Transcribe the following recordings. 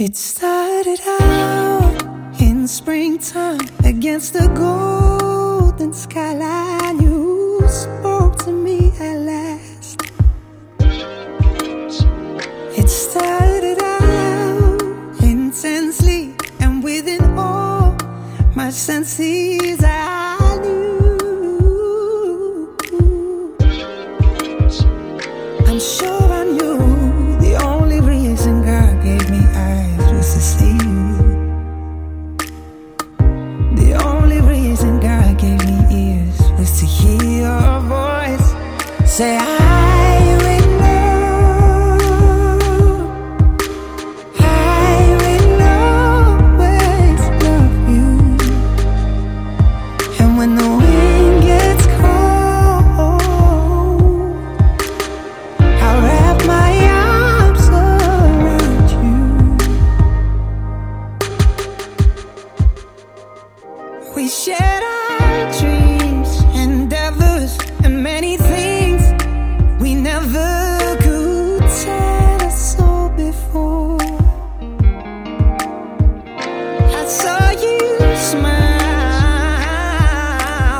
It started out in springtime against the golden skyline. You spoke to me at last. It started out intensely and within all my senses. I We shared our dreams, endeavors, and many things we never could tell us all before. I saw you smile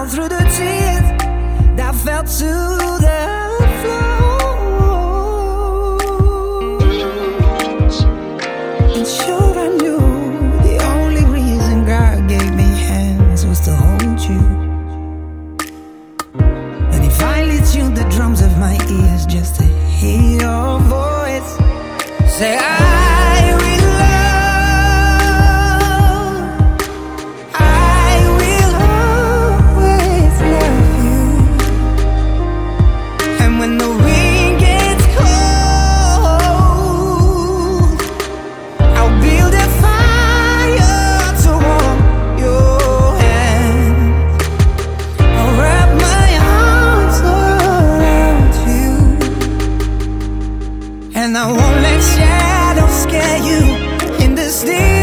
through the tears that fell to the floor. And sure my ears just to hear your voice. Say I and I won't let shadows scare you in this deep.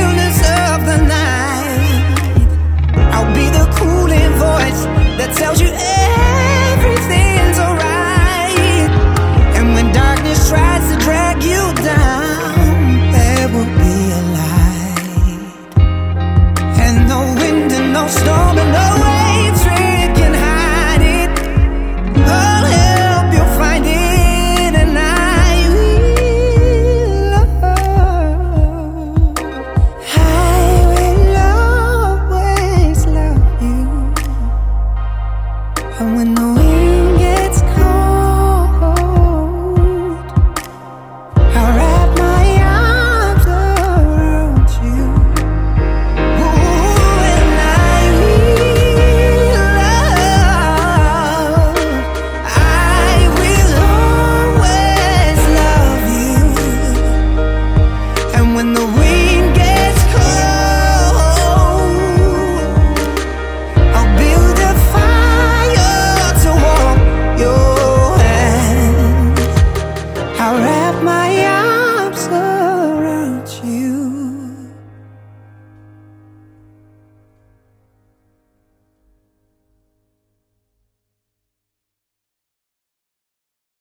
And when the wind I wrap my arms